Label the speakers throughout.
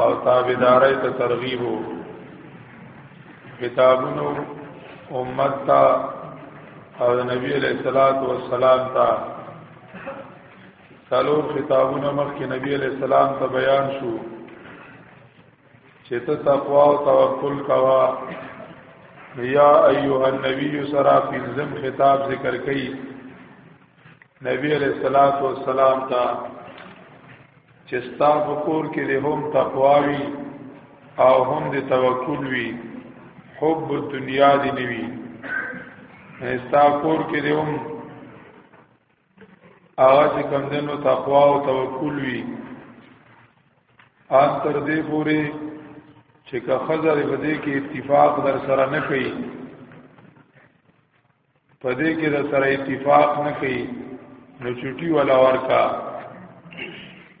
Speaker 1: او تابعداري ته ترغیب کتابونو امت تا او نبی علیہ الصلوۃ والسلام تا څلور خطابونه مخکې نبی علیہ السلام ته بیان شو چې ته تقوا او توکل کوا یا ایها النبی سرا پنځم خطاب ذکر کړي نبی علیہ الصلوۃ والسلام ته چې ستا په کور کې د هم تقواوي او هم د توکل وي حب دنیا دی نوی ستا کور کې دی هم هغه چې کم دنو تقوا او توکل وي ان تر دې پوري چې که خزر بده کې اتفاق در سره نه کوي په دې کې د سره اتفاق نه کوي نو چټي ولا ورکا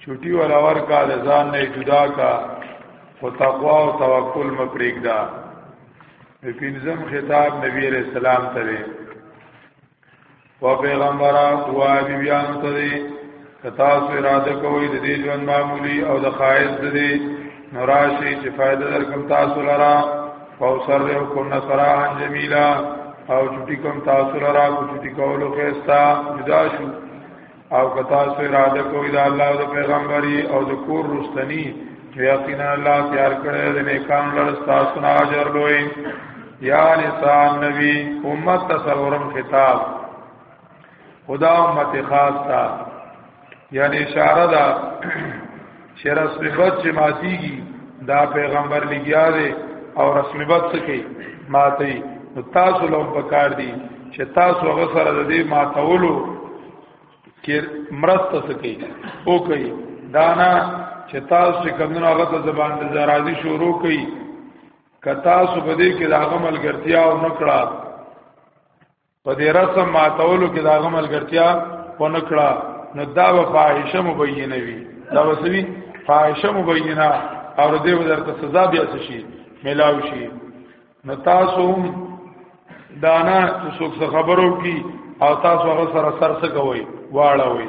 Speaker 1: چټي ولا ورکا د ځان نه جدا کا او تقوا او توکل مپریک دا په پنځم خطاب نبی عليه السلام ته و پیغمبره او بیان ته تاسو اراده کوئ د دې ژوند معمولی او د خایز د دې نوراشي چې فائدہ درکم تاسو لرا او سره کو نصران جمیلا او چټی کوم تاسو لرا کو چټی کولو خستا جدا شو او که تاسو اراده کوئ د الله او د پیغمبري او د کور رستنی یقینا الله تیار کړی د نیکان لر تاسو نه اجر لوی یا نساء نبی امت تصورم خطاب خدا امت خاص تا یعنی اشاره دا چې رسم بد چې ماتيږي دا پیغمبر لګیا دی او رسم بد څه کوي ماتي نو تاسو لوم پکار دي چې تاسو هغه سره د دې ماتولو کې مرسته سکی او کوي دانا چې تاسو چې کمونو هغه ته زبان د زرازي شروع کوي که تاسو په دې کې د هغه ملګرتیا او نکړه په دې رسم ماتولو کې دا غمل ګټیا پنکړه نو دا به فاحشه مبینه وي دا وسوي فاحشه مبینه او دې ودرته سزا بیا شي ملاو شي نو تاسو هم دانا څوک خبرو کی او تاسو هغه سره سر څه کوي واړه وي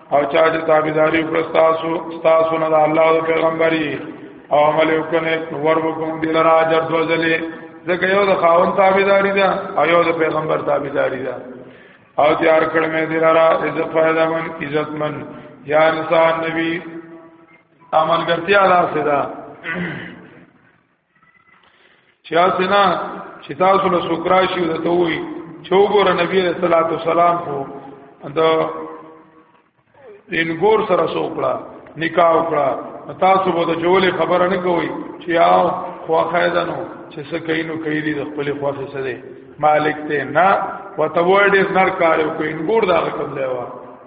Speaker 1: او چا چې تابعداري وکړه تاسو تاسو نه د الله او پیغمبري او عمل وکړي ور وکوم دل را اجر دوزلې ځکه یو د خاون تابعداري ده او یو د پیغمبر تابعداري ده او تیار کړ مې دل را عزت فائدہ من عزت من یا انسان نبی عمل ګټیا لاسه ده چا سنا چې تاسو له سوکرا شي د توي چوغور نبی صلی الله علیه وسلم خو د انګور سره سوکړه نکاح وکړه تاسو به د جوړې خبره نه کوي چې آو خو خیدنو چې څه کینو کوي د خپل خواخې سره مالک ته نه وتوړې نر کارو کوي انګور دا کوم دی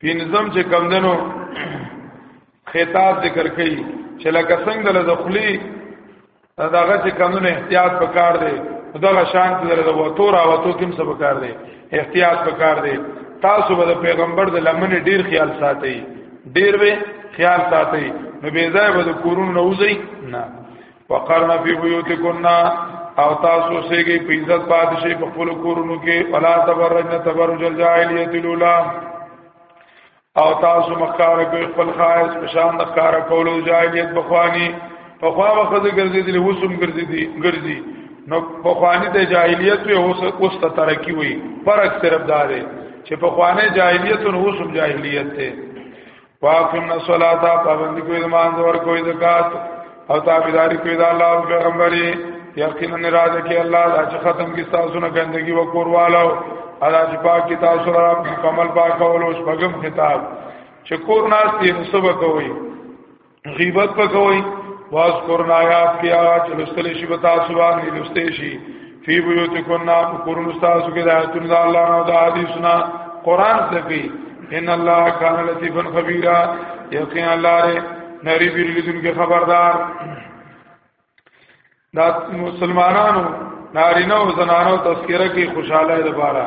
Speaker 1: پینځم چې کم دنو خطاب ذکر کړي چې لکه څنګه له دخلي داغه چې کم دنو احتیاط پکار دی دغه شان چې له وته را وته کوم څه پکار دی احتیاط پکار دی تاسو به د پیغمبر د لمن ډیر خیال ساتي ډیر به خیال ساتي نو بې ځای به د کورونو نه وځي نه وقرنا فی بیوتکن او تاسو سیږي په عزت بادشي په خپل کورونو کې ولا تبرجن تبرج الجاهلیت الاولى او تاسو مخکار کوي خپل خاص پشان د کار کولو جاهلیت بخوانی په خوا وخت ګرځي دي وسوم ګرځي دي ګرځي نو په خوانی د جاهلیت او اوس اوس ته ترقی وي فرق صرف دا دی چې په خوانه جاهلیت او اوسم جاهلیت ته واقم الصلاه پابند کوی د مانځ ور کوی زکات او تابعداري کوی د الله او پیغمبري یقینا اراده کوي الله دا چې ختم کی تاسو نه ګندګي و کوروالو ادا چې پاک کی تاسو را مکمل پاک او لوش بغم خطاب چې کور ناس دې نسب کوي غیبت پکوي واذ قرن آیات کیا چې لستل شي بتا سبحان دې لستې شي فی بیوتکنا قرون استاذ کې د آیتون د الله او د حدیثنا قران ذکی ان الله کان لطیفا خبیرا یقین الله ر نری بیر لیدون کې خبردار دا مسلمانانو نارینه او زنانو تذکرہ کې خوشاله ده بارا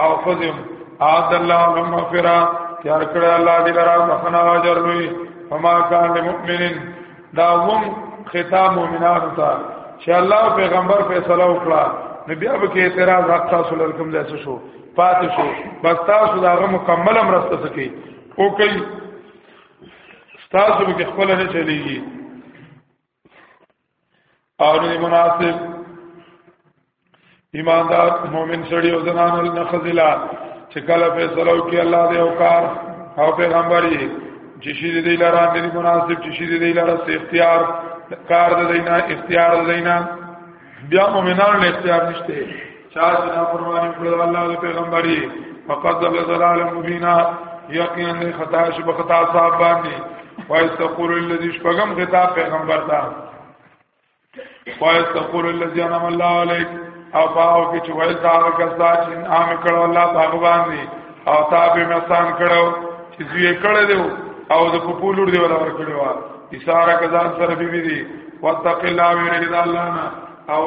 Speaker 1: او فزم اعد الله لهم مغفرا تیار کړه الله دې لرا بخنا اجر لوی فما کان للمؤمنین دا وم ختام مؤمنان ته چې الله پیغمبر فیصله وکړه نبی اب کې اعتراض حق تاسو لکم ځای شو پاتې شو بس تاسو دا مکمل مرسته سکی او کوي تاسو به خپل نه چلیږي او نه مناسب ایماندار مؤمن سړی او زنان نه خزلا چې کله فیصله وکړي الله دې او کار او پیغمبر یې چې شي دې لاره نه مناسب چې شي دې لاره اختیار کار دې نه اختیار دې نه بیا مؤمنانو له اختیار نشته چا چې نه فرمانی کړو الله او پیغمبري فقط ذل ذلال مبینا یقینا خطا شب خطا صاحب باندې وایستقول الذی شپغم خطاب پیغمبر ته وایستقول الذی انعم الله علیک او باو کې چې وایسته هغه کسات چې عام کړو الله په باندې او تابع مسان کړو چې زوی کړه دیو او د پپولور دی ولا ور کړو اشاره کزان سره بی بی دی واتق الله ویرید الله نه او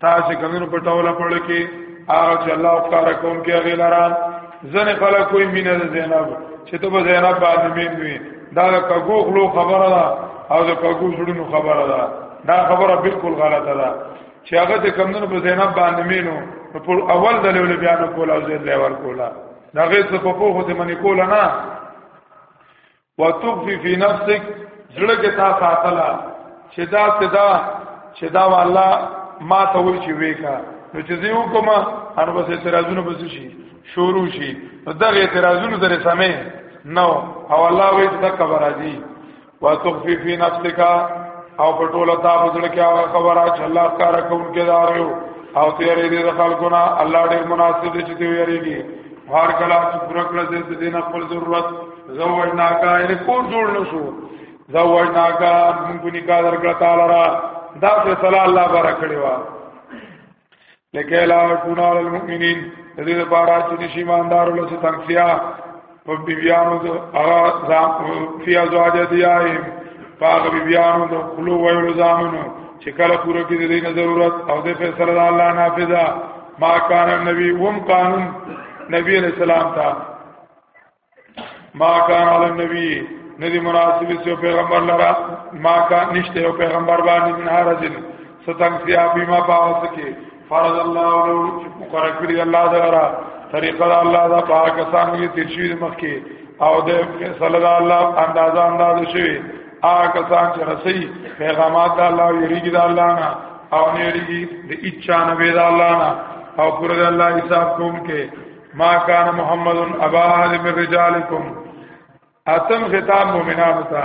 Speaker 1: تاسو کمنو په ټوله پړ کې هغه چې الله کار کوم کې هغه لرا ځنه خلک کوئی مینه د زینب چې ته به زینب باندې مين وي دا د کګو خلو خبره ده او د کګو شړونو خبره ده دا خبره بالکل غلطه ده چې هغه د کمنو په زینب باندې مينو نو په اول د لولې بیان کولا او زید لور کولا دا غي څه په پوهه دې منی کولا نه وتخفي في نفسك زړه کې تا ساتلا چې دا صدا چې دا والله ما ته وی چې وېکا نو چې زه وکم ان بس اعتراضونه بس شي شروع شي دغه اعتراضونه درې سمې نو او الله وی چې دا خبر راځي وتخفي في نفسك او په ټوله تا بزړه کې هغه خبره چې الله کار کوم کې دارو او تیرې دې خلکونه الله ډېر مناسب دي چې دوی یریږي هر کله چې پوره کړل دې دین خپل ضرورت زوج ناکا یې کور جوړ نشو زوج ناکا موږ نکاح درکړه تعالی را دا فیصله الله بارک کړی و لکه لا کون علی المؤمنین د دې لپاره چې نشي ایماندار له څه تنگسیا په بیانو د هغه ځام فی ازواج دیایم پاغه بیانو د خلو ویلو ځامنو چې کله پوره کې د دې ضرورت او د فیصله د الله نافذه ما کان النبی وم قانون نبی علیہ السلام ته ما کان علی النبی ندی مناسب سیو پیغمبر لرا ما کان نشته یو پیغمبر باندې من هرزن ستنگ سیا بیما پاوس کی فرض الله لو مقرر کړی الله دغرا طریقه دا الله دا پاک کسان کې ترشید مخ کې او د فیصله دا الله اندازه اندازه شوی آ کسان چې رسي پیغامات دا الله یریږي دا الله نه او نه یریږي د اچا نه وی دا الله نه او پر دا الله حساب کوم کې ما کان محمد ابا احد من رجالکم اتم خطاب مومنانو ته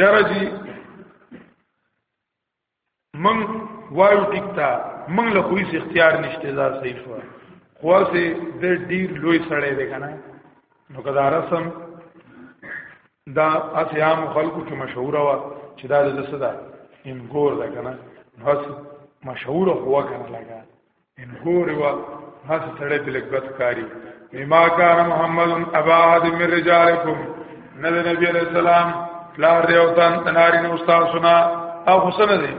Speaker 1: یرجی من وایو ټیک تا من له کوئی اختیار نشته دا صحیح شو خو سه د ډیر لوی سړی دی کنه نو کدا رسم دا اسیام خلکو کې مشهور وا چې دا د صدا انګور ده کنه بس مشهور هوا کنه لگا ان ګوري وا هڅ سره په لګبت کاری ما کان محمد ابا احد من رجالکم نبی نبی علیہ السلام پلار دی او تن تناری نو استاد سنا او حسن دی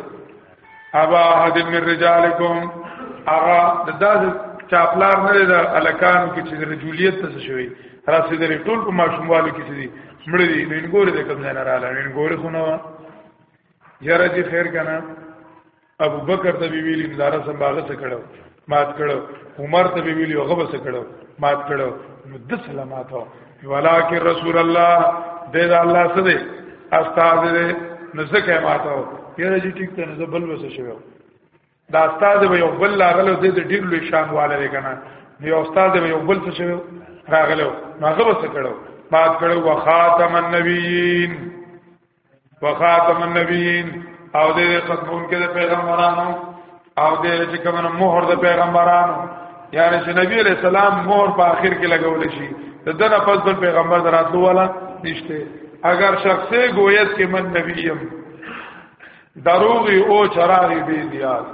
Speaker 1: ابا احد من رجالکم اغا د داس چا پلار نه دی الکان کې چې رجولیت ته شوی رسیدلې ټول په ماشوموالو کې دي مړ دي نن ګوره د کوم ځای نه رااله نن ګوره خو نو یاره چې خیر کنه ابو بکر ته وی ویلی دارا سم باغ څه کړو مات کړو عمر ته وی ویلی هغه څه کړو مات کړو نو د سلامات ولکه رسول الله د الله څه دی استاد دی نو زکه ماتو یره جی ټیک ته نه بل وسه شوی دا استاد به یو بل راغلو د ډیر لوی شان واله دی کنه نو یو استاد به یو بل څه شوی راغلو نو هغه وسه کړو مات کړو وخاتم النبیین وخاتم النبیین او دې ختمون کې د پیغمبرانو او دې چې کومه مهر د پیغمبرانو یعنی چې نبی علیہ السلام مهر په آخر کې لګول شي د دنه پس بل پیغمبر دراتلو والا نشته اگر شخصي گویت کې من نبی يم دروغي او چراغي به زیات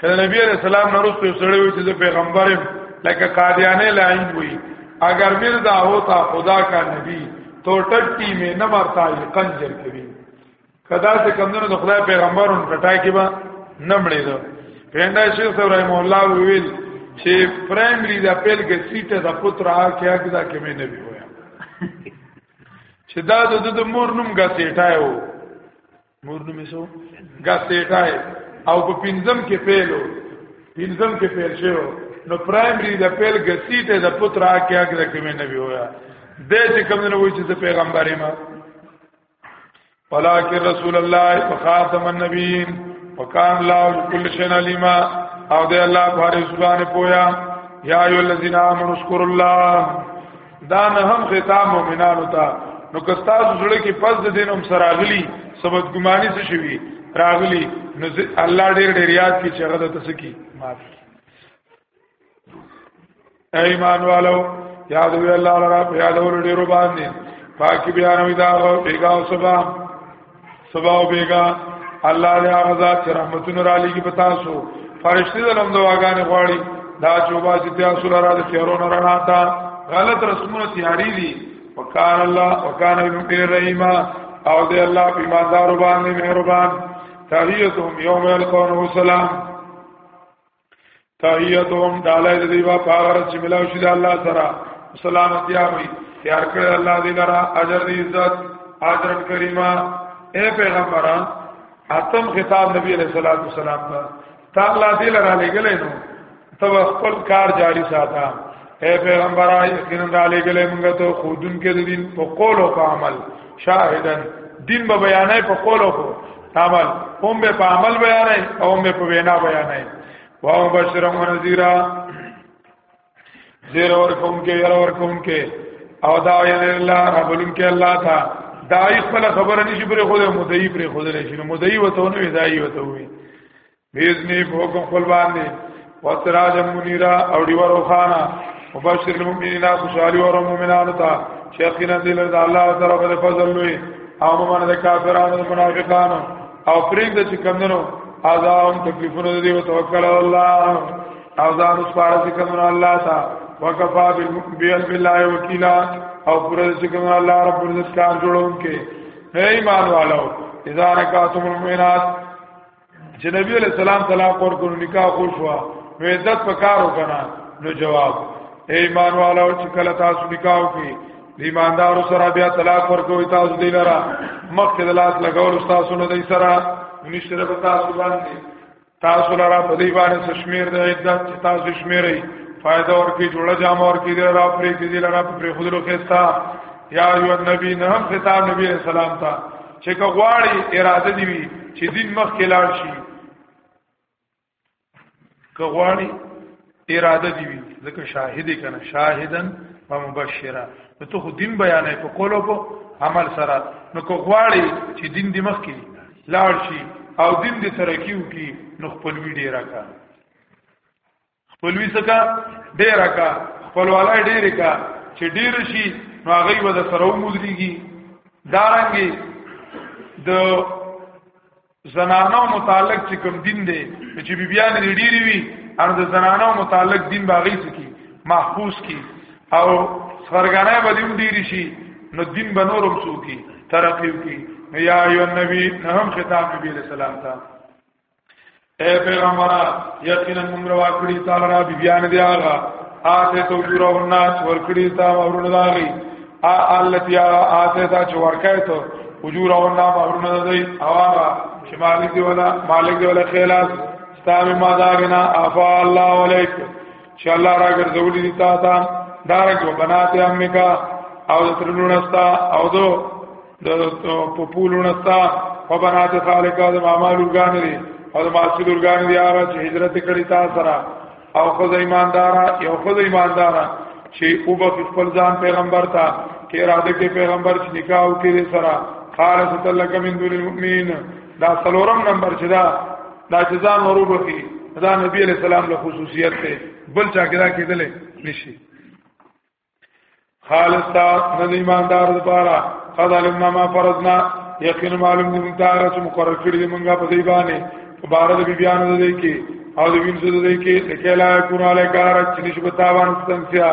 Speaker 1: کله نبی علیہ السلام نرسته سړی وي چې پیغمبر لکه قادیانه لاین وي اگر مردا ہوتا خدا کا نبی تو ټټی می نه مرتا یې قنجر کوي کدا چې کمنو د خدای پیغمبرون ټټای کې با نه مړې ده پیندا شیخ ابراهیم الله ویل چې پرایمری دا پیل کې سیټه د پتر آ کې اګدا کې مې نه وی ویا چې دا د مور نوم غا سیټایو مور نو میسو ګاسېټای او په پنځم کې پیلو پنځم کې پیل شو نو پرایمری د پیل ګسیټه د پتر اکه اکه د کومې نبی ویا د چې کوم نه وای چې پیغمبر ما ولکه رسول الله خاتم النبیین وکان الله کل شیء علیما او د الله بارے سبحانه پویا یا ایو الذین آمنوا اذکروا الله دا نه هم خطاب مؤمنانو ته نو که تاسو زړه کې پس د دین هم سراغلی سبد ګمانی څه شوی راغلی نو الله ډېر ډېر یاد کی چې هغه د تاسو کی معافي ایمان والو یاد وی الله لرا په یاد ور ډېر باندې پاکي بیان وی دا بیگاو سبا سبا او بیگا الله دې هغه ذات چې رحمتونه را لېږي په تاسو فرشتي د لم دواګانې غواړي دا چوبا چې تاسو لاره د تیارونو رڼا تا غلط رسمونه تیاری دي وکال الله وکال المؤمن الرحیم او دې الله په ایماندارو باندې مهربان تحیتهم یوم یلقونه سلام تحیتهم دالای د دیوا پاغر چې ملاو شي د الله سره سلامتی اوي تیار کړ الله دې لرا اجر دې عزت اجر کریمه اے پیغمبران اتم خطاب نبی علیہ الصلوۃ والسلام ته تعالی دې لرا لګلې نو تو خپل کار جاری ساته اے پیغمبر یقینا را لګلې موږ ته خودن کې د دین په قول او په عمل شاهدن دین به بیانې په قول او په عمل هم به په عمل بیانې او هم به په وینا بیانې واو بشرا و نذیرا زیر اور کوم کې ير اور کوم کې او دا یې الله رب العالمین کې الله تا دای خپل خبره نشي پرې خوده مدعی پرې خوده نشي مدعی وته نه وی دای وته وی بیزنی په حکم خپل باندې وسراج منیرا او دیوار روخانا مبشر المؤمنین خوشحالی ور مومنانو ته چې یقینا دې له الله طرف له فضل لوی او مومن د کافرانو د منافقانو او پرېږ د چې کمندنو اذاهم تکلیفونه دې او توکل الله او ځان اوس پاره چې کمندنو الله تا وکفا بالله وکیلا او پر چې کمندنو الله رب العزت کار جوړونکې هی ایمان والو اذا نکاتم المؤمنات چې نبی علیہ السلام طلاق ورکړو نکاح خو شو نو عزت پکارو کنه نو جواب اے ایمان والو چې کله تاسو نکاح وکړي د ایماندارو سره بیا طلاق ورکوي تاسو دی لره مخکې د لاس لګول تاسو نه دی سره نشره په تاسو باندې تاسو لره په دی باندې شمیر د عدت چې تاسو شمیرې فائدہ ورکی جوړه جام ورکی دی لره پرې کې دی لره پرې خود لو خستا یا ایو النبی نه هم خطاب نبی رسول الله چې غواړي اراده دی وي چې دین مخ کې لاړ شي کغواړي اراده دی وي ځکه شاهد کنه شاهدن و مبشرا نو ته خو دین بیانې په کولو په عمل سره نو کغواړي چې دین دی مخ کې لاړ شي او دین دې ترکیو کې نو خپل وی ډیر راکړه خپلوي سکا ډیر کا خپلوالای ډیر کا چې ډیر شي نو هغه به د سره مودريږي دارنګي د زنانو متعلق چې کوم دین دی چې بیبيان بی ډیری وي ان د زنانو متعلق دین باغی سکی محفوظ کی او سرګانه به دین ډیری شي نو دین به نورم سو کی ترقیو کی یا ایو نبی نهم خطاب نبی علیہ السلام ته اے پیغمبر یقینا موږ روا کړی تعالی را بیان دی هغه آتے تو جورا الناس ور کړی تا ورونه داغي ا التیا آتے تا چې ورکای ته اجور او الله ورونه دی او هغه چې مالک دی ولا مالک دی ولا خلاص ستامه ما داغنا افا الله علیک چې الله را ګرځولې دي تا تا دارک وبنات امکا او ترلونستا او دو د په پولونه ستا په بنات خالق او د مامال ورګان دي او د ماسول ورګان دي هغه چې هجرت کړی تا سره او خو ایماندار یو خو ایماندار چې او په خپل ځان پیغمبر ته کې اراده کې پیغمبر چې نکاح وکړي سره خالص تلک من دون المؤمنین دا سلورم نمبر چې دا دا چې ځان وروبه کی دا نبی علیہ السلام له خصوصیت ته بل چا کې دا کېدل نشي خالص تا د ایماندار لپاره قد علمنا ما فرضنا یقین معلوم دي موږ دا چې مقرر کړی دی موږ په دې باندې په بار د بیان نه دی کې او د وینځ د دې کې لکه لا کور علی کار چې نسبت تاوان ستنسیا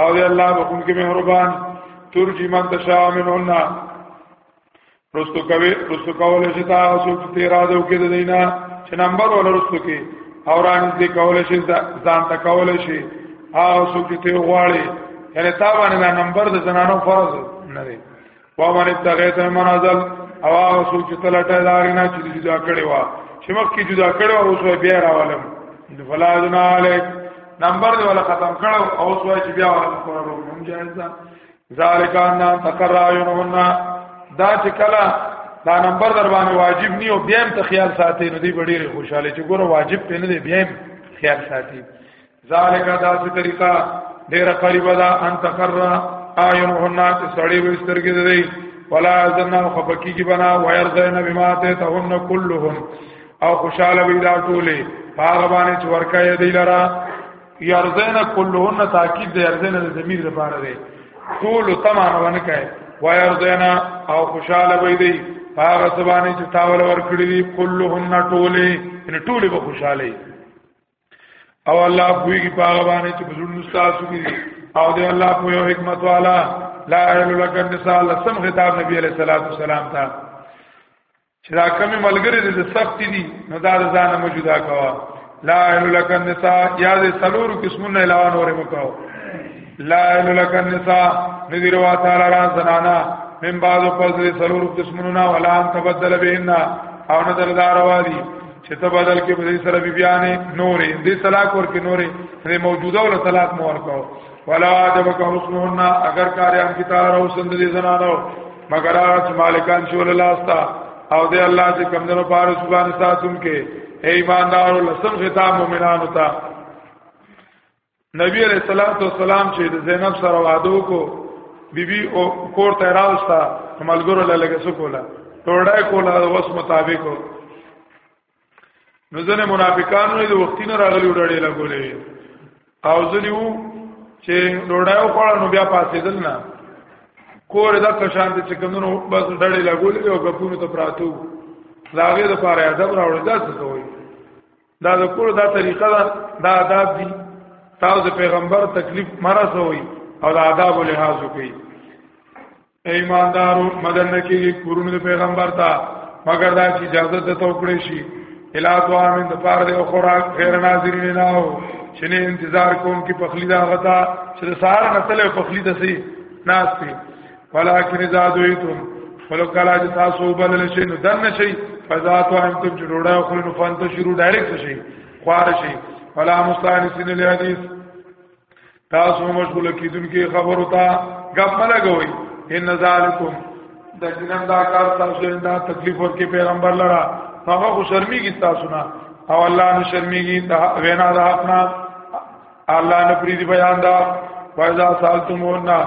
Speaker 1: او دی الله بخون کې مهربان ترجی من تشاء منهن رستو کوي رستو کول شي تاسو چې تیرا دو کې د دینا چې نمبر ولا رستو کې اوران دې کول شي ځان ته کول شي او سو چې ته غواړي یعنی تا باندې دا نمبر د زنانو فرض نه دی و من ابتغیت منازل او هغه سو چې تلټه داري نه چې جدا کړي وا چې مخکې جدا کړي او سو بیا راولم فلا جنا علیک نمبر دی ولا ختم کړو او سو چې بیا ولا کورو هم جایز ده ذالک ان تقر عینهن دا چې کله دا نمبر در باندې واجب نیو بیا هم ته خیال ساتي نو دی ډیره خوشاله چې ګوره واجب پینې دی بیا هم خیال ساتي ذالک دا څه طریقه ډیره قریبه ده ان تقر عینهن چې سړی وسترګې دی ولا ازنا خفقی کی بنا ويرزن بما تهن كلهم او خوشاله وی دا ټوله هغه باندې چې ورکه دی لرا یارزین کلهن تاکید دی یارزین د ضمیر لپاره دی ټول تمام ونه کوي و یارزین او خوشاله وي دی هغه سبانه چې تاول ور کړی دی کلهن ټوله ان ټوله به خوشاله او الله پویږي پاغه باندې چې بزرګ مستاسو کې او دی الله په یو حکمت والا لا اله الا الله النساء لسم خطاب نبی علیہ الصلوۃ والسلام ته چې دا کمی ملګری دې سخت دي نو دا ځان مو جدا کوا لا اله لک النساء یا دې سلور قسمونه علاوه نور مکو لا اله لک النساء نذیر وا تعالی را زنانا من بعد فضل سلور قسمونه ولا ان تبدل بهنا او نه دردار وادي چې ته بدل کې په دې سره بیانې نورې دې طلاق ورکې نورې دې موجوده ول طلاق مور کو ولا عجبك حسنهن اگر کاریان کی تعالی او سند دي زنانو مگر هغه مالکان چې ول لاستا او دې الله چې کم دنو پاره سبحان ساتم کې اے ایماندار لسم ختام مومنانو ته نبی علیہ الصلوۃ والسلام چې د زینب سره وعده کو بیبي او کور ته راوستا ملګرو له لګسو کولا ټوړای کولا د وس مطابق نو ځنه منافقانو د وختینه راغلی وړړې لګولې او ځنه وو چې ډوډایو خوړل نو بیا پاسېدل نه کور دا کشان ته چې کمونو بس ډړې لګولې او غپونو ته پراتو لاغه د پاره ادب راوړل دا څه کوي دا د کور دا طریقه دا دا آداب دي تاسو پیغمبر تکلیف مرسوي او دا آداب له حاصل کوي ایماندارو مدن نکیږي کورونه د پیغمبر ته مگر دا چې اجازه د توکړې شي الا طعام د پاره د خوراک غیر ناظرین نه او چې نه انتظار کوم کې پخلی دا غتا چې د سهار نسل او پخلی د سي ناس پی ولکن اذا دویتم فلو کلا چې تاسو بلل شي نو دن شي فذا تو هم تم جوړه خو نو فانت شروع ډایرکټ شي خوار شي ولا مستانسین الحدیث تاسو مشغول کیدونکو خبرو ته غپ ملګوي ان ذالکم د جنن دا کار تاسو دا تکلیف ورکې پیغمبر لرا هغه خو شرمېږي تاسو نه او الله نه شرمېږي دا وینا دا خپل الله نه پریدي بیان دا فایزا سالتمونا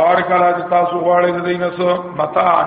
Speaker 1: اور کلا چې تاسو غواړئ د دینه سو متان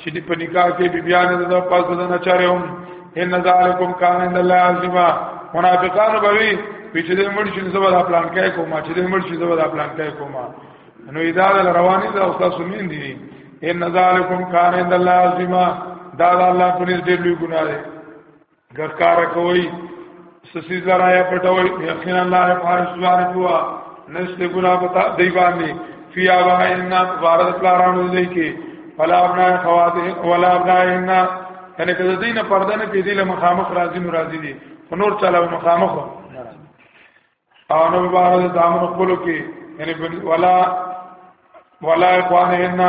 Speaker 1: چې دی په نکاح کې بی بیان د پس د نه چاره هم ان ذالکم کان عند الله عظیما منافقان بوي چې دې مړ شي زبر خپلان کې کوما چې دې مړ شي زبر خپلان کې کوما نو اداره رواني دا استاد سمین دي ان ذالکم کان عند الله عظیما دا الله په نس ډېر لوی ګناه دی ګکار کوي سسی زرا یا پټوي یقینا الله فارس سوار کوا نشته ګنا پتا دی باندې فی اوا ان بارد پلارانو دی کې ولا ابنا خواته ولا ابنا ان یعنی کله دین پردنه پیدل مخامخ راځي نو راځي دي نور چلاو مخامخ او نو بار د دامن خپل کې یعنی بني ولا ولا اخوانهن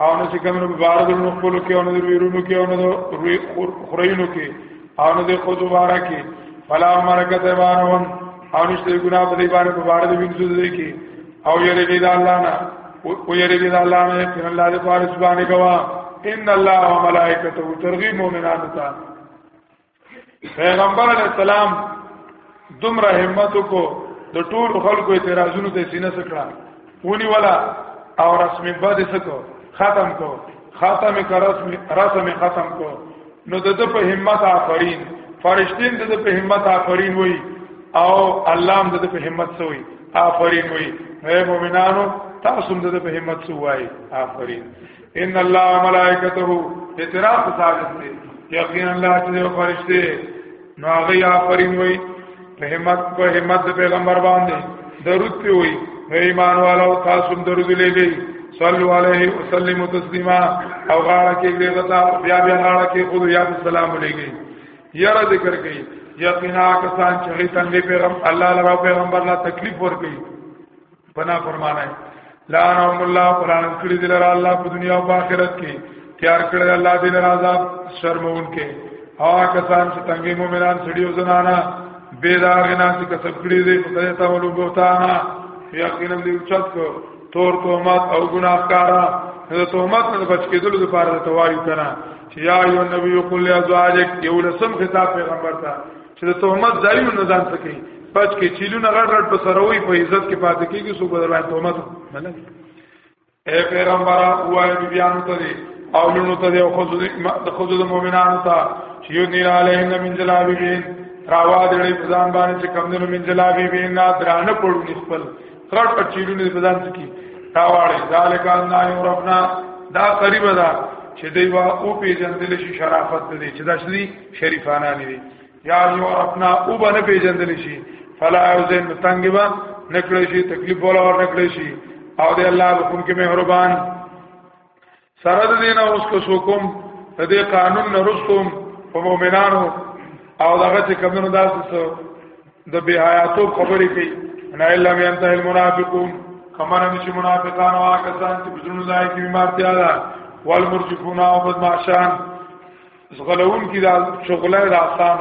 Speaker 1: او نو چې کوم نو بار د نو خپل کې او نو ویرونو کې او نو خورینو کې او نو د خود بارا کې فلا مرکت بانون او نشته ګنا په دې باندې په بار د وینځو دې کې او یری دې الله نه او یری دې الله نه چې الله دې فارس باندې گوا ان الله وملائکته ترغیب مؤمنانو ته پیغمبر علی السلام دومره همت کو د ټول خلکو اعتراضونو ته سینه سکړه ونی ولا او رسم بد سکو ختم کو ختم کا رسم رسم ختم کو نو د په همت آفرین فرشتین د په همت آفرین وای او الله هم د په همت سوی آفرین وای اے مؤمنانو تاسو هم د په همت سوای آفرین ان الله ملائکته اعتراف ثابت دی یقینا الله چې فرشته نو هغه یا فرین وای په همت په همت پیغمبر باندې درود پی وای اے ایمان والو تاسو درود لګی صلو علیه وسلم تسلیما او غاړه کې دې غتا بیا بیا غاړه کې خود یا سلام لګی یاره ذکر کړي یقینا کسان چې څنګه پیغمبر الله لپاره پیغمبر لا تکلیف ور کوي بنا فرمانه لعنهم الله قران کړی دلر الله په دنیا او آخرت کې تیار کړی الله دې ناراضاب شرمون کې او کسان چې تنګي مؤمنان سړي او زنانا بے داغ نه چې کسب کړی دې په دې ته ولو بوتانا یقینا دې اوچت کو تور تهمت او ګناهکارا د تهمت نه بچ کېدلو لپاره ته وایو کنه چې یا ایو نبی قل ازواجک یو لسم خطاب پیغمبر ته چې د تهمت ځایونه نه ځان سکی پچ کې چیلونه غړ غړ په سروي په عزت کې پاتې کیږي سو بدل باندې تهمت منل اے پیغمبر وای بیان ته دي او لونو ته دي او خود د خود د مؤمنانو ته چې یو نیر علیهم من جلابین راوا دې په ځان باندې چې کم دنو من جلابین نه درانه پړو خپل غړ غړ چیلونه په ځان سکی راواړي ذالک ان یورفنا دا قریب ده چې دی وا او پیجن دل شي شرافت دې چې دا شدي شریفانان دي یا یو اپنا او باندې پیژندل شي فلا یوزن تنگبا نکړې شي تکلیف ولا ور نکړې شي او دې الله حکم کې مهربان سره دې نه اوس کو حکم دې قانون نه رسوم په مؤمنانو او دغه چې کمنو داسې د بهایاتو خبرې کوي نه الا مې ته المنافقون کمن چې منافقان او کسان چې بزرګ ځای کې بیمار تیار والمرجفون او بدمعشان زغلون کی دا شغله دا آسان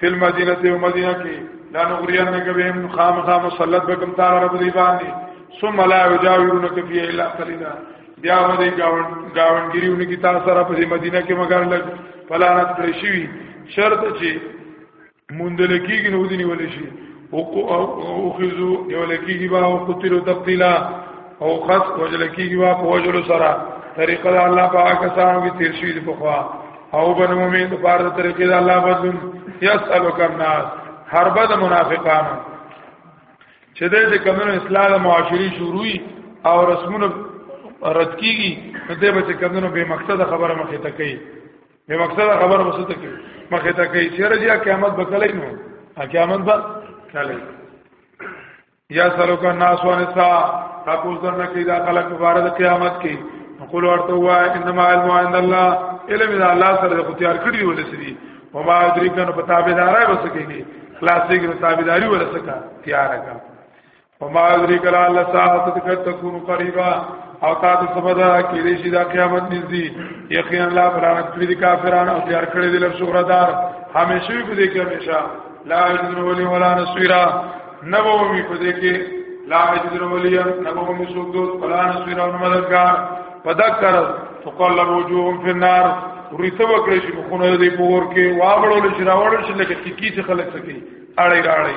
Speaker 1: فی المدینه ته مدینه کی لا نغریان نکبهم خامخا مسلط بکم تعالی رب دی باندې ثم لا یجاورونک فی الا قلیلا بیا ودی گاون گاونګریونه کی تاسو سره په مدینه کې مگر لګ فلانت کړی شوی شرط چې موندل کېږي نو دي نیول شي او او خزو نیول کېږي با او قتل تقتلا او خاص وجل کېږي با په وجل سره طریقه د الله پاک سره وی تیر شي په خوا او بنو مې د پاره د طریقې د الله بدلون یسالو کناس حرب د منافقانو چې د کمنو اسلام معاشري شروعي او رسمونه رد کیږي نو دې به کمنو به مقصد خبره مخې ته کوي مې مقصد خبره مو څه کوي مخه ته کوي چې رجیا قیامت به کله نو قیامت به کله یا سلو کا ناس و نساء تاسو ځنه کې دا خلک مبارک قیامت کې نقول ورته وا انما علم عند الله علم اذا الله سره خو تیار کړی ول سړي او ما ادري کنه په تابعدارای وسکیږي خلاصې کې تابعداري ورسکا تیار کا وما ادريك لعل الساعه تكون قريبا او تا ته سبدا کې دې شي دا قیامت نږدې یقینا الله برانت کړی دي کافران او تیار کړی دي لر شهردار همیشه وي دې کې همیشه لا اجر ولي ولا نصيرا نبو می په دې کې لا اجر ولي نبو می سوق دوت ولا نصيرا او مددگار پدکر تقلب وجوههم في النار ورته وکړي چې مخونه دې پور کې واغړول شي راوړل شي لکه کیکی څخه لکه سکی اړې راړې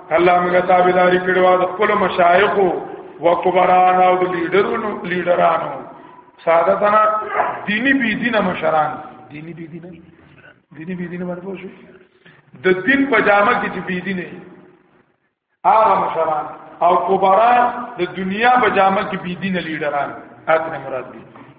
Speaker 1: الله موږ تابعداري کړو د خپل مشایخو و کبران او د لیډرونو لیډرانو ساده تنا دینی بی دینه مشران دینی بی دینه دینی بی دینه باندې پوښو د دین په جامه کې چې بی دینه هغه مشران او کبران د دنیا په جامه کې بی دینه لیډران اته مراد دي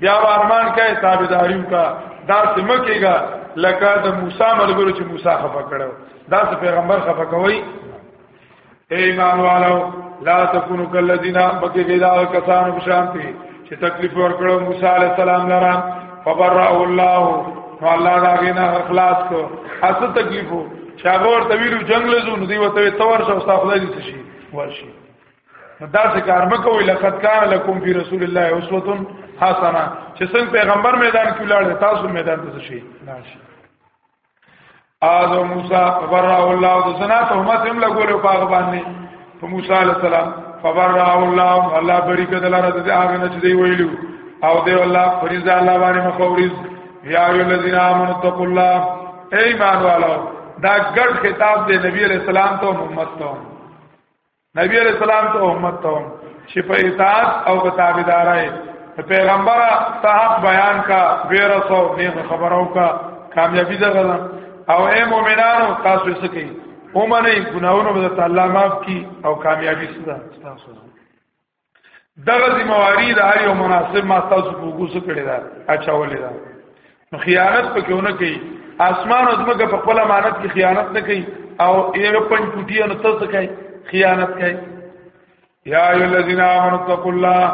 Speaker 1: بیا ارمان کوي تابعداریو کا دا سمکیږي لکه د موسی ملګرو چې موسی خفه کړو دا څه پیغمبر خفه کوي اے ایمان والو لا تکونو کلذین بکې غیدا کسانو بشانتی چې تکلیف ورکړو موسی علی السلام لرا فبرأ الله نو الله دا غینا اخلاص کو حسد تکلیفو شاګور طویل جنگ لزو نو دی وته تور شو استاد خدای دې شي ورشي دا څه کار مکوئ لقد کان لکم فی رسول الله اسوه حسنه چې څنګه پیغمبر میدان کې لاړ تاسو میدان ته شي ناشي اعظم موسی فبرأ الله د زنا تهمت هم لګول په هغه باندې په موسی علی السلام فبرأ الله الله بری کدل را دې هغه نه چې دی ویلو او دی الله فریض الله باندې مخورز یا ایو الذین آمنوا اتقوا الله ایمان والو دا ګډ خطاب دی نبی علیہ السلام ته محمد ته نبی علیہ السلام ته امت ته چې په اطاعت او په تابعدارای پیغمبر ته حق بیان کا ویرسو نیغه خبرو کا کامیابی ده غلا او اے مؤمنانو تاسو یې سکی اومنه ګناونه به تعالی معاف کی او کامیابی سره تاسو دغه ذمہواری د هر یو مناسب ما تاسو په وګوسه کړی دا اچولې دا نو خیانت پکې ونه کوي اسمان او زمګه په خپل امانت کې خیانت نه کوي او یو پنځ کوټی نو تاسو کوي خیانت کوي یا ایو الذین آمنوا اتقوا الله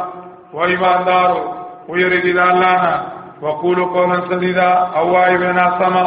Speaker 1: و ایماندارو ویریږي د الله نه وقولوا قولا سدیدا او وایو بنا سما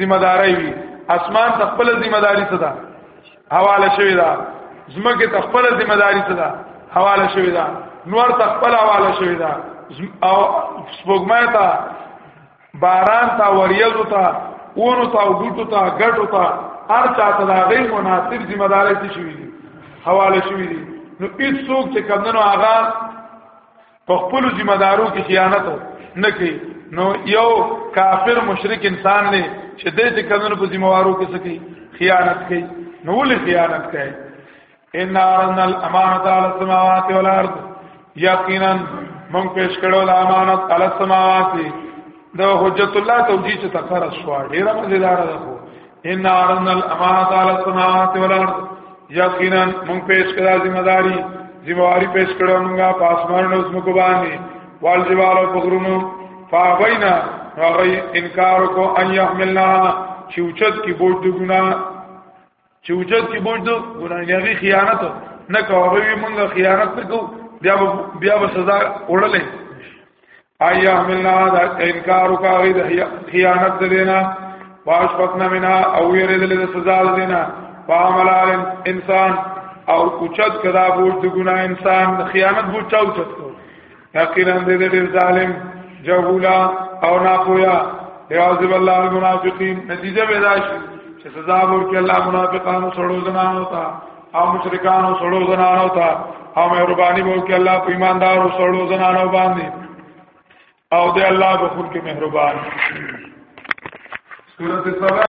Speaker 1: ذمہ داری وي اسمان ته خپل ذمہ داری څه ده حواله شوی ده زمکه ته خپل ذمہ داری څه ده حواله شوی ده نور ته خپل حواله شوی ده او سپوږمۍ ته باران ته وریځو ته اونو ته وګټو ته ګټو ته هر چا ته دا غي مناسب ذمہ داری څه شوی دي حواله شوی دي نو هیڅ څوک چې کمنو هغه په خپل ذمہ دارو کې خیانت نه کوي نو یو کافر مشرک انسان نه چې دې چې کمنو په ذمہ وارو کې سکی خیانت کوي نو ولې خیانت کوي ان ارن الامانه علی السماوات والارض یقینا مونږ پیش کړو د امانت علی السماوات د حجت الله توجیه ته تفرس شو ډیره مزیدار ده ان عرضنا الامانه على السماوات والارض یقینا مونږ پیش کړه ذمہ داری ذمہ واری پیش کړه مونږه پاسمان او زمکو باندې والجبال او بغرونو فابینا هغه انکار کو ان يحملنا چې اوچت کې بوج د ګنا چې اوچت کې بوج د ګنا نه غي خیانت نه کوي مونږه خیانت نه کوو بیا بیا به سزا وړلې ایا ملنا دا انکار وکاوی د خیانت دینا واش پتنا منا او یری دل د سزا دینا فعمل انسان او اوچت کدا بوج د ګنا انسان د خیانت بوج چاو چت کو یقینا دې دې ظالم جهولا او ناپویا یعذب الله المنافقین نتیجه به راشي چې سزا ورکړي الله منافقانو سره زنانو ته او مشرکان او سړو زنانو ته او مهرباني وو کې الله په ایماندار او سړو زنانو باندې او دې الله به خود کې مهربان سورته